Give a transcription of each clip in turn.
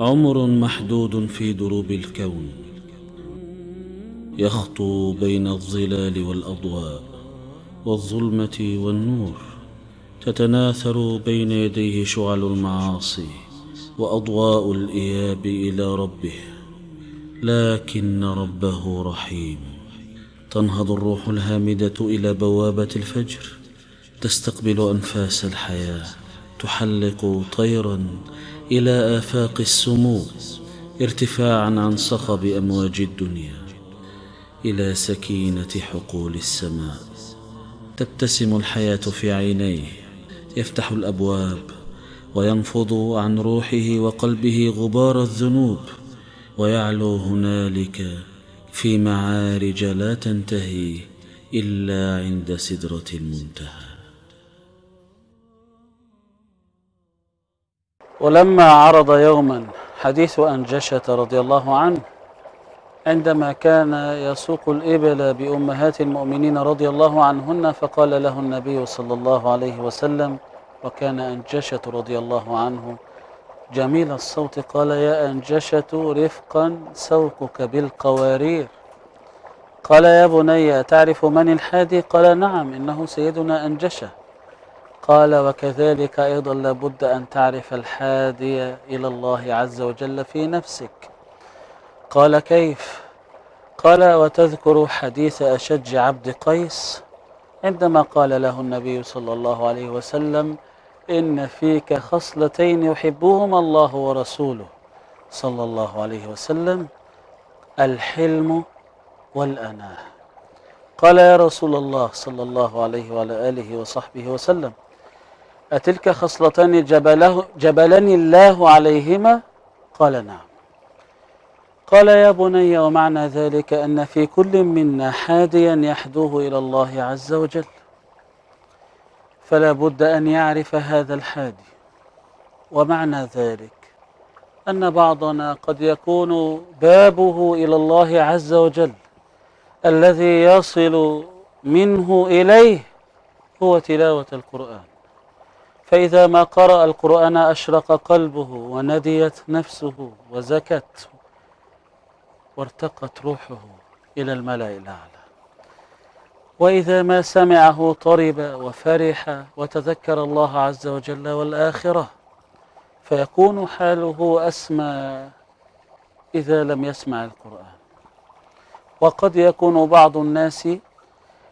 عمر محدود في دروب الكون يخطو بين الظلال والأضواء والظلمة والنور تتناثر بين يديه شعل المعاصي وأضواء الإياب إلى ربه لكن ربه رحيم. تنهض الروح الهامدة إلى بوابة الفجر تستقبل أنفاس الحياة تحلق طيرا إلى آفاق السمو ارتفاعا عن صخب أمواج الدنيا إلى سكينة حقول السماء. تبتسم الحياة في عينيه يفتح الأبواب وينفض عن روحه وقلبه غبار الذنوب ويعلو هنالك في معارج لا تنتهي إلا عند سدرة المنتهى. ولما عرض يوما حديث أنجشة رضي الله عنه عندما كان يسوق الإبل بأمهات المؤمنين رضي الله عنهن فقال له النبي صلى الله عليه وسلم وكان أنجشة رضي الله عنه. جميل الصوت قال يا أنجشة رفقا سوقك بالقوارير. قال يا بني تعرف من الحادي؟ قال نعم إنه سيدنا أنجشة. قال وكذلك أيضا لابد أن تعرف الحادي إلى الله عز وجل في نفسك. قال كيف؟ قال وتذكر حديث أشج عبد قيس عندما قال له النبي صلى الله عليه وسلم إن فيك خصلتين يحبهما الله ورسوله. صلى الله عليه وسلم الحلم والأناة. قال يا رسول الله صلى الله عليه وعلى آله وصحبه وسلم أتلك خصلتان جبله جبلني الله عليهما؟ قال نعم. قال يا بني ومعنى ذلك أن في كل منا حاديا يحدوه إلى الله عز وجل. فلا بد أن يعرف هذا الحادي. ومعنى ذلك أن بعضنا قد يكون بابه إلى الله عز وجل. الذي يصل منه إليه هو تلاوة القرآن. فإذا ما قرأ القرآن أشرق قلبه ونديت نفسه وزكت وارتقت روحه إلى الملأ الأعلى. وإذا ما سمعه طرب وفرح وتذكر الله عز وجل والآخرة فيكون حاله أسمى إذا لم يسمع القرآن. وقد يكون بعض الناس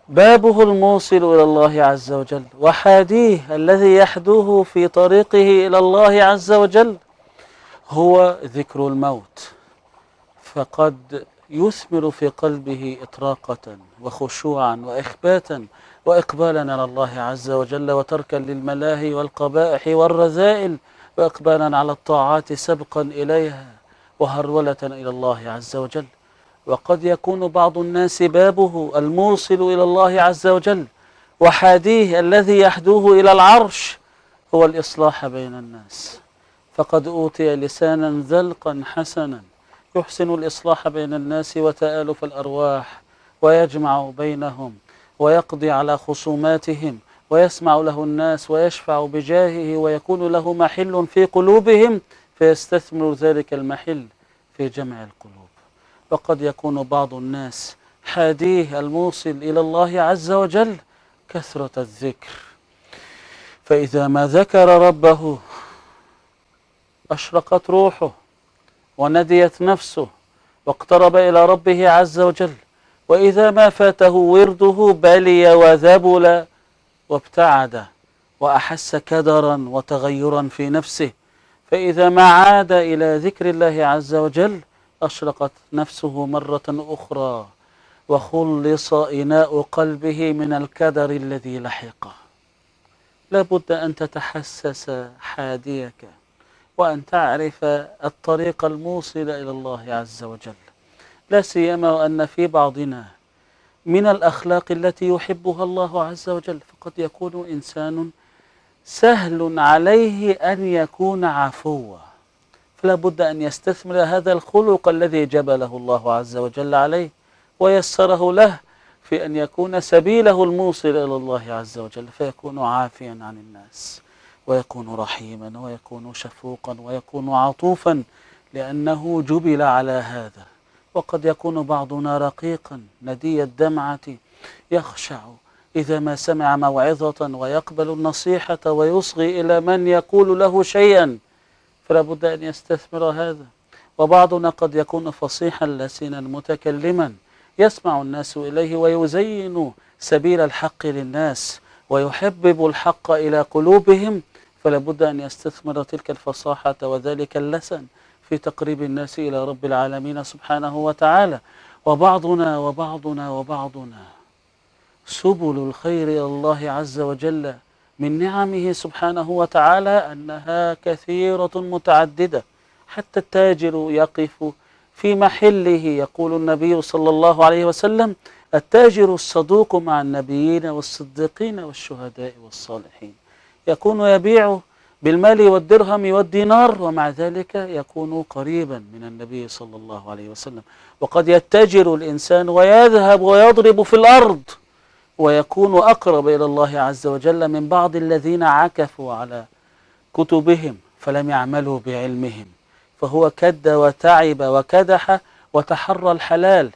بابه الموصل إلى الله عز وجل وحاديه الذي يحدوه في طريقه إلى الله عز وجل هو ذكر الموت. فقد يثمر في قلبه إطراقة وخشوعا وإخباتا وإقبالا على الله عز وجل وتركا للملاهي والقبائح والرذائل وإقبالا على الطاعات سبقا إليها وهرولة إلى الله عز وجل. وقد يكون بعض الناس بابه الموصل إلى الله عز وجل وحاديه الذي يحدوه إلى العرش هو الإصلاح بين الناس. فقد أوتي لسانا ذلقا حسنا يحسن الإصلاح بين الناس وتآلف الأرواح ويجمع بينهم ويقضي على خصوماتهم ويسمع له الناس ويشفع بجاهه ويكون له محل في قلوبهم فيستثمر ذلك المحل في جمع القلوب. وقد يكون بعض الناس حاديه الموصل إلى الله عز وجل كثرة الذكر. فإذا ما ذكر ربه أشرقت روحه ونديت نفسه واقترب إلى ربه عز وجل وإذا ما فاته ورده بلي وذبل وابتعد وأحس كدرا وتغيرا في نفسه فإذا ما عاد إلى ذكر الله عز وجل أشرقت نفسه مرة أخرى وخلص إناء قلبه من الكدر الذي لحقه لابد أن تتحسس حاديك وأن تعرف الطريق الموصل إلى الله عز وجل. لا سيما وأن في بعضنا من الأخلاق التي يحبها الله عز وجل فقد يكون إنسان سهل عليه أن يكون عفوا فلا بد أن يستثمر هذا الخلق الذي جبله الله عز وجل عليه ويسره له في أن يكون سبيله الموصل إلى الله عز وجل فيكون عافيا عن الناس ويكون رحيما ويكون شفوقا ويكون عطوفا لأنه جبل على هذا. وقد يكون بعضنا رقيقا ندي الدمعة يخشع إذا ما سمع موعظة ويقبل النصيحة ويصغي إلى من يقول له شيئا. فلا بد أن يستثمر هذا. وبعضنا قد يكون فصيحا لسنا متكلما. يسمع الناس إليه ويزين سبيل الحق للناس ويحبب الحق إلى قلوبهم. فلا بد أن يستثمر تلك الفصاحة وذلك اللسن في تقريب الناس إلى رب العالمين سبحانه وتعالى. وبعضنا وبعضنا وبعضنا سبل الخير إلى الله عز وجل. من نعمه سبحانه وتعالى أنها كثيرة متعددة. حتى التاجر يقف في محله يقول النبي صلى الله عليه وسلم التاجر الصدوق مع النبيين والصديقين والشهداء والصالحين يكون يبيع بالمال والدرهم والدينار ومع ذلك يكون قريبا من النبي صلى الله عليه وسلم. وقد يتجر الإنسان ويذهب ويضرب في الأرض. ويكون أقرب إلى الله عز وجل من بعض الذين عكفوا على كتبهم فلم يعملوا بعلمهم. فهو كد وتعب وكدح وتحرى الحلال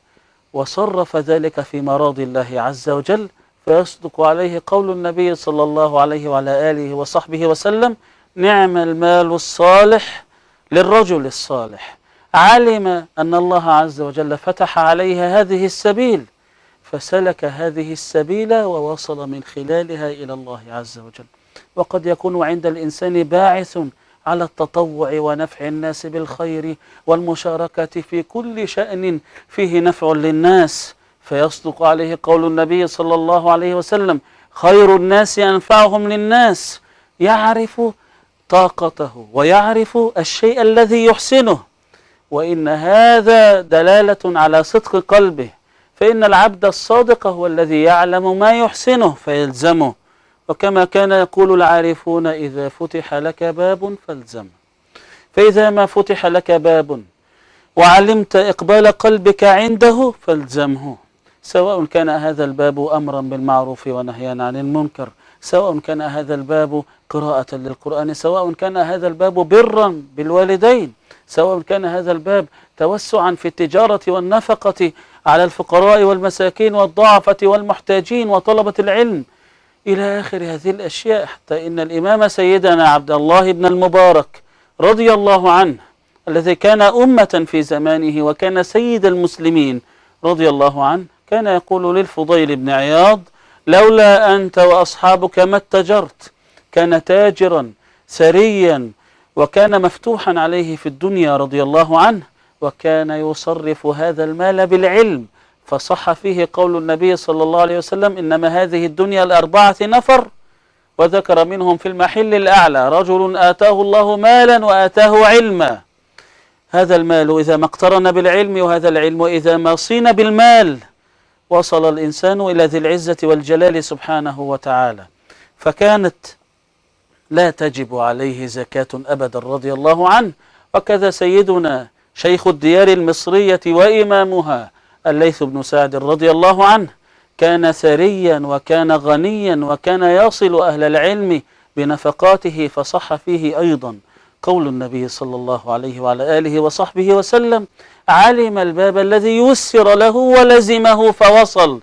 وصرف ذلك في مراضي الله عز وجل. فيصدق عليه قول النبي صلى الله عليه وعلى آله وصحبه وسلم نعم المال الصالح للرجل الصالح. علم أن الله عز وجل فتح عليه هذه السبيل فسلك هذه السبيل ووصل من خلالها إلى الله عز وجل. وقد يكون عند الإنسان باعث على التطوع ونفع الناس بالخير والمشاركة في كل شأن فيه نفع للناس. فيصدق عليه قول النبي صلى الله عليه وسلم خير الناس أنفعهم للناس. يعرف طاقته ويعرف الشيء الذي يحسنه. وإن هذا دلالة على صدق قلبه. فإن العبد الصادق هو الذي يعلم ما يحسنه فيلزمه. وكما كان يقول العارفون إذا فتح لك باب فالزمه. فإذا ما فتح لك باب وعلمت إقبال قلبك عنده فالزمه. سواء كان هذا الباب أمرا بالمعروف ونهيا عن المنكر سواء كان هذا الباب قراءة للقرآن سواء كان هذا الباب برا بالوالدين سواء كان هذا الباب توسعا في التجارة والنفقة على الفقراء والمساكين والضعفة والمحتاجين وطلبة العلم إلى آخر هذه الأشياء حتى إن الإمام سيدنا عبد الله بن المبارك رضي الله عنه الذي كان أمة في زمانه وكان سيد المسلمين رضي الله عنه كان يقول للفضيل بن عياض لولا أنت وأصحابك ما اتجرت كان تاجرا ثريا وكان مفتوحا عليه في الدنيا رضي الله عنه وكان يصرف هذا المال بالعلم. فصح فيه قول النبي صلى الله عليه وسلم إنما هذه الدنيا لأربعة نفر. وذكر منهم في المحل الأعلى رجل آتاه الله مالا وآتاه علما. هذا المال إذا ما اقترن بالعلم وهذا العلم إذا ما صين بالمال. وصل الإنسان إلى ذي العزة والجلال سبحانه وتعالى. فكانت لا تجب عليه زكاة أبدا رضي الله عنه. وكذا سيدنا شيخ الديار المصرية وإمامها الليث بن سعد رضي الله عنه كان ثريا وكان غنيا وكان يصل أهل العلم بنفقاته فصح فيه أيضا. قول النبي صلى الله عليه وعلى آله وصحبه وسلم علم الباب الذي يسر له ولزمه فوصل.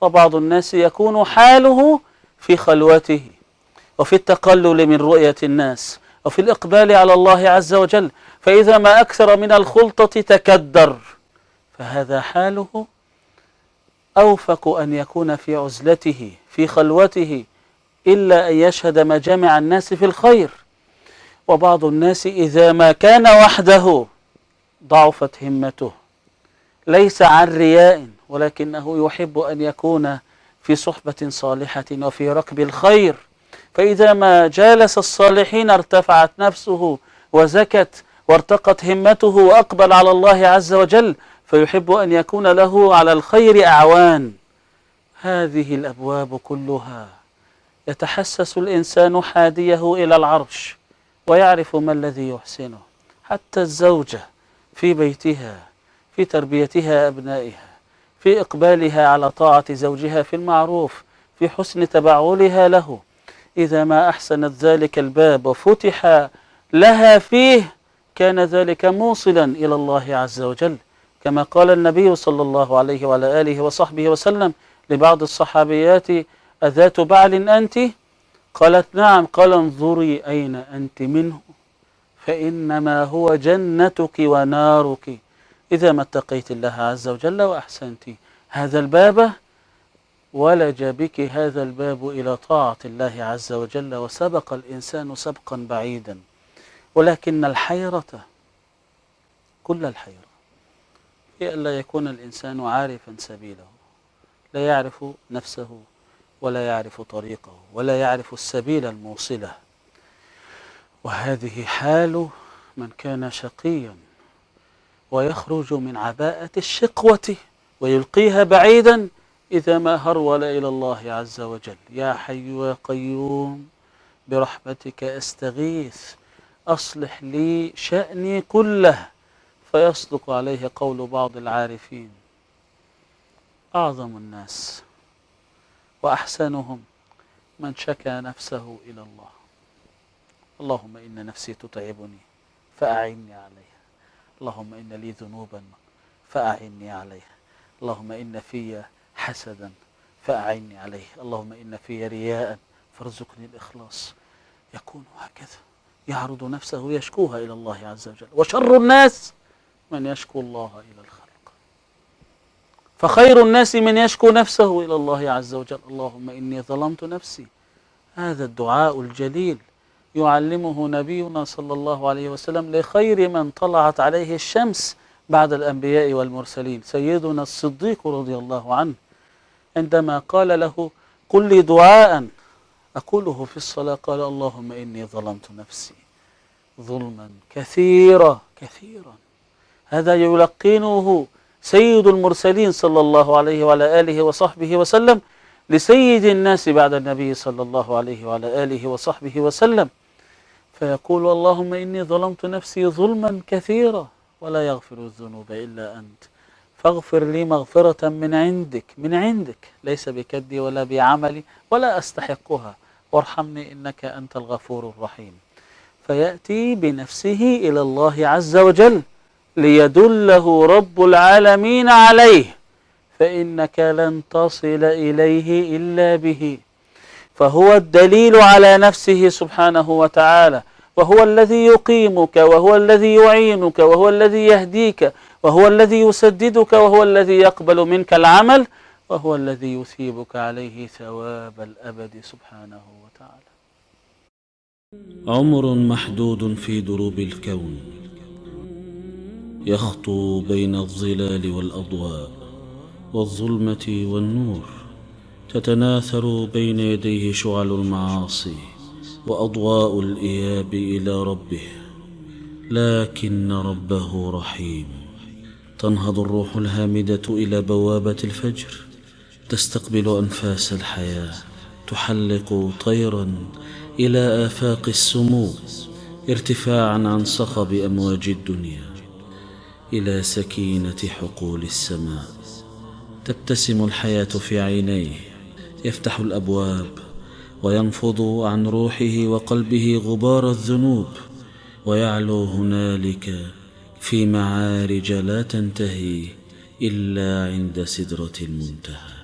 وبعض الناس يكون حاله في خلوته. وفي التقلل من رؤية الناس وفي الإقبال على الله عز وجل فإذا ما أكثر من الخلطة تكدر. فهذا حاله أوفق أن يكون في عزلته في خلوته إلا أن يشهد مجامع الناس في الخير. وبعض الناس إذا ما كان وحده ضعفت همته. ليس عن رياء ولكنه يحب أن يكون في صحبة صالحة وفي ركب الخير. فإذا ما جالس الصالحين ارتفعت نفسه وزكت وارتقت همته وأقبل على الله عز وجل فيحب أن يكون له على الخير أعوان. هذه الأبواب كلها. يتحسس الإنسان حاديه إلى العرش ويعرف ما الذي يحسنه. حتى الزوجة في بيتها في تربيتها أبنائها في إقبالها على طاعة زوجها في المعروف في حسن تبعلها له. إذا ما أحسنت ذلك الباب وفتح لها فيه كان ذلك موصلا إلى الله عز وجل كما قال النبي صلى الله عليه وعلى آله وصحبه وسلم لبعض الصحابيات أذات بعل أنت؟ قالت نعم قال انظري أين أنت منه فإنما هو جنتك ونارك. إذا ما اتقيت الله عز وجل وأحسنت. هذا الباب ولج بك هذا الباب إلى طاعة الله عز وجل وسبق الإنسان سبقا بعيدا. ولكن الحيرة كل الحيرة هي ألا يكون الإنسان عارفا سبيله لا يعرف نفسه ولا يعرف طريقه ولا يعرف السبيل الموصله. وهذه حال من كان شقيا ويخرج من عباءة الشقوة ويلقيها بعيدا إذا ما هرول إلى الله عز وجل. يا حي يا قيوم برحمتك أستغيث أصلح لي شأني كله. فيصدق عليه قول بعض العارفين. أعظم الناس وأحسنهم من شكى نفسه إلى الله. اللهم إن نفسي تتعبني فأعني عليها. اللهم إن لي ذنوبا فأعني عليها. اللهم إن في حسدا فأعني عليه اللهم إن في رياء فارزقني الإخلاص. يكون هكذا. يعرض نفسه ويشكوها إلى الله عز وجل. وشر الناس من يشكو الله إلى الخلق. فخير الناس من يشكو نفسه إلى الله عز وجل. اللهم إني ظلمت نفسي. هذا الدعاء الجليل يعلمه نبينا صلى الله عليه وسلم لخير من طلعت عليه الشمس بعد الأنبياء والمرسلين. سيدنا الصديق رضي الله عنه عندما قال له قل لي دعاء أقوله في الصلاة قال اللهم إني ظلمت نفسي ظلما كثيرا كثيرا. هذا يلقنه سيد المرسلين صلى الله عليه وعلى آله وصحبه وسلم لسيد الناس بعد النبي صلى الله عليه وعلى آله وصحبه وسلم. فيقول اللهم إني ظلمت نفسي ظلما كثيرا ولا يغفر الذنوب إلا أنت. فاغفر لي مغفرة من عندك من عندك ليس بكدي ولا بعملي ولا أستحقها. وارحمني إنك أنت الغفور الرحيم. فيأتي بنفسه إلى الله عز وجل ليدله رب العالمين عليه فإنك لن تصل إليه إلا به. فهو الدليل على نفسه سبحانه وتعالى. وهو الذي يقيمك وهو الذي يعينك وهو الذي يهديك وهو الذي يسددك وهو الذي يقبل منك العمل وهو الذي يثيبك عليه ثواب الأبد سبحانه وتعالى. عمر محدود في دروب الكون. يخطو بين الظلال والأضواء والظلمة والنور. تتناثر بين يديه شعل المعاصي وأضواء الإياب إلى ربه. لكن ربه رحيم. تنهض الروح الهامدة إلى بوابة الفجر. تستقبل أنفاس الحياة. تحلق طيرا إلى آفاق السمو ارتفاعا عن صخب أمواج الدنيا. إلى سكينة حقول السماء. تبتسم الحياة في عينيه. يفتح الأبواب وينفض عن روحه وقلبه غبار الذنوب. ويعلو هنالك في معارج لا تنتهي إلا عند سدرة المنتهى.